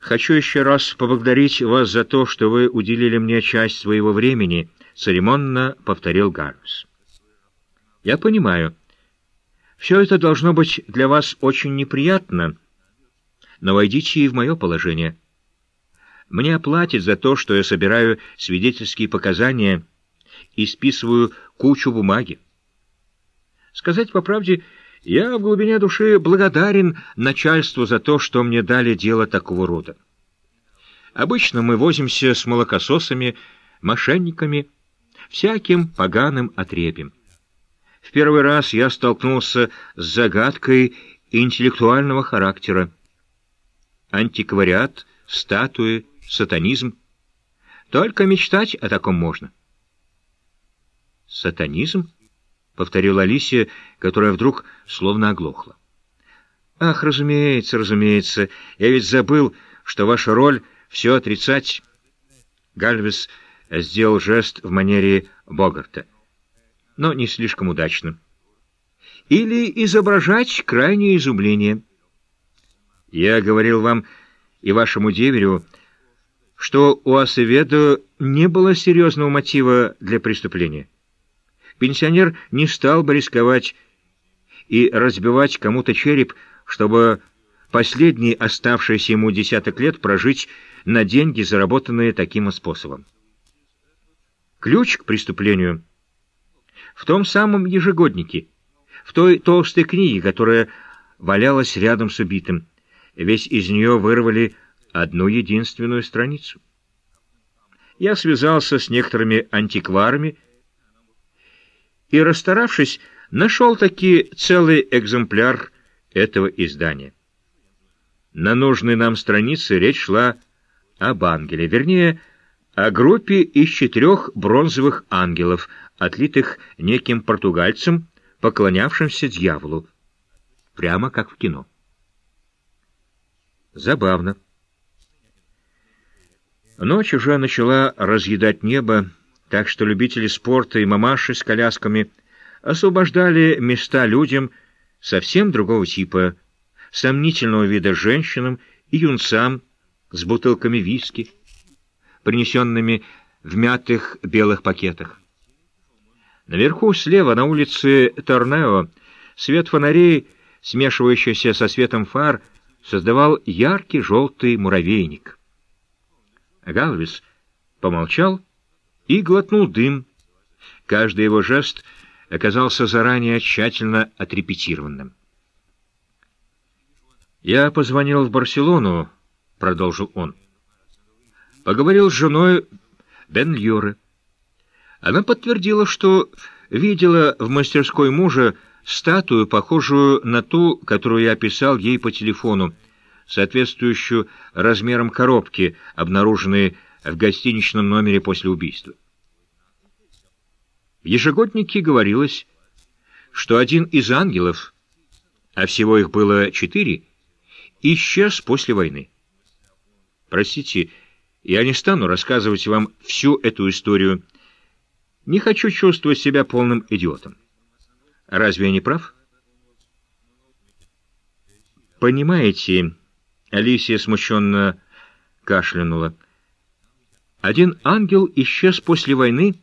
«Хочу еще раз поблагодарить вас за то, что вы уделили мне часть своего времени», — церемонно повторил Гарвис. «Я понимаю. Все это должно быть для вас очень неприятно, но войдите и в мое положение. Мне платят за то, что я собираю свидетельские показания и списываю кучу бумаги. Сказать по правде, я в глубине души благодарен начальству за то, что мне дали дело такого рода. Обычно мы возимся с молокососами, мошенниками, всяким поганым отребем. В первый раз я столкнулся с загадкой интеллектуального характера. Антиквариат, статуи, сатанизм. Только мечтать о таком можно. «Сатанизм?» — повторила Алисия, которая вдруг словно оглохла. «Ах, разумеется, разумеется, я ведь забыл, что ваша роль — все отрицать». Гальвес сделал жест в манере Богарта, но не слишком удачно. «Или изображать крайнее изумление». «Я говорил вам и вашему деверю, что у Асеведо не было серьезного мотива для преступления». Пенсионер не стал бы рисковать и разбивать кому-то череп, чтобы последний оставшийся ему десяток лет прожить на деньги, заработанные таким способом. Ключ к преступлению в том самом ежегоднике, в той толстой книге, которая валялась рядом с убитым. Весь из нее вырвали одну единственную страницу. Я связался с некоторыми антикварами, и, расстаравшись, нашел таки целый экземпляр этого издания. На нужной нам странице речь шла об ангеле, вернее, о группе из четырех бронзовых ангелов, отлитых неким португальцем, поклонявшимся дьяволу, прямо как в кино. Забавно. Ночь уже начала разъедать небо, так что любители спорта и мамаши с колясками освобождали места людям совсем другого типа, сомнительного вида женщинам и юнцам с бутылками виски, принесенными в мятых белых пакетах. Наверху слева, на улице Торнео, свет фонарей, смешивающийся со светом фар, создавал яркий желтый муравейник. Галвис помолчал и глотнул дым. Каждый его жест оказался заранее тщательно отрепетированным. «Я позвонил в Барселону», — продолжил он. «Поговорил с женой Бен Льюре. Она подтвердила, что видела в мастерской мужа статую, похожую на ту, которую я описал ей по телефону, соответствующую размерам коробки, обнаруженной в гостиничном номере после убийства. В ежегоднике говорилось, что один из ангелов, а всего их было четыре, исчез после войны. Простите, я не стану рассказывать вам всю эту историю. Не хочу чувствовать себя полным идиотом. Разве я не прав? Понимаете, Алисия смущенно кашлянула. Один ангел исчез после войны,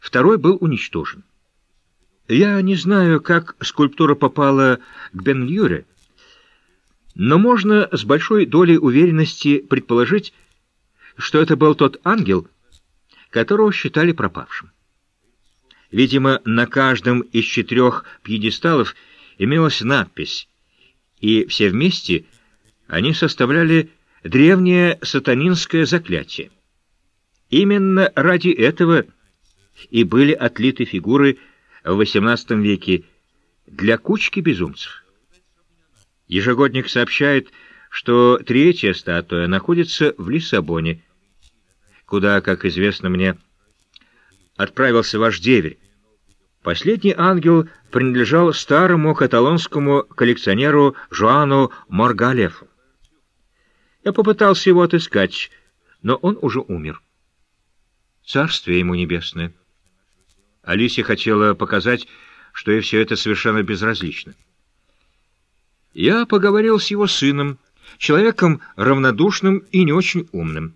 второй был уничтожен. Я не знаю, как скульптура попала к Бен-Льюре, но можно с большой долей уверенности предположить, что это был тот ангел, которого считали пропавшим. Видимо, на каждом из четырех пьедесталов имелась надпись, и все вместе они составляли древнее сатанинское заклятие. Именно ради этого и были отлиты фигуры в XVIII веке для кучки безумцев. Ежегодник сообщает, что третья статуя находится в Лиссабоне, куда, как известно мне, отправился ваш деверь. Последний ангел принадлежал старому каталонскому коллекционеру Жуану Моргалефу. Я попытался его отыскать, но он уже умер. Царствие ему небесное. Алисия хотела показать, что ей все это совершенно безразлично. Я поговорил с его сыном, человеком равнодушным и не очень умным.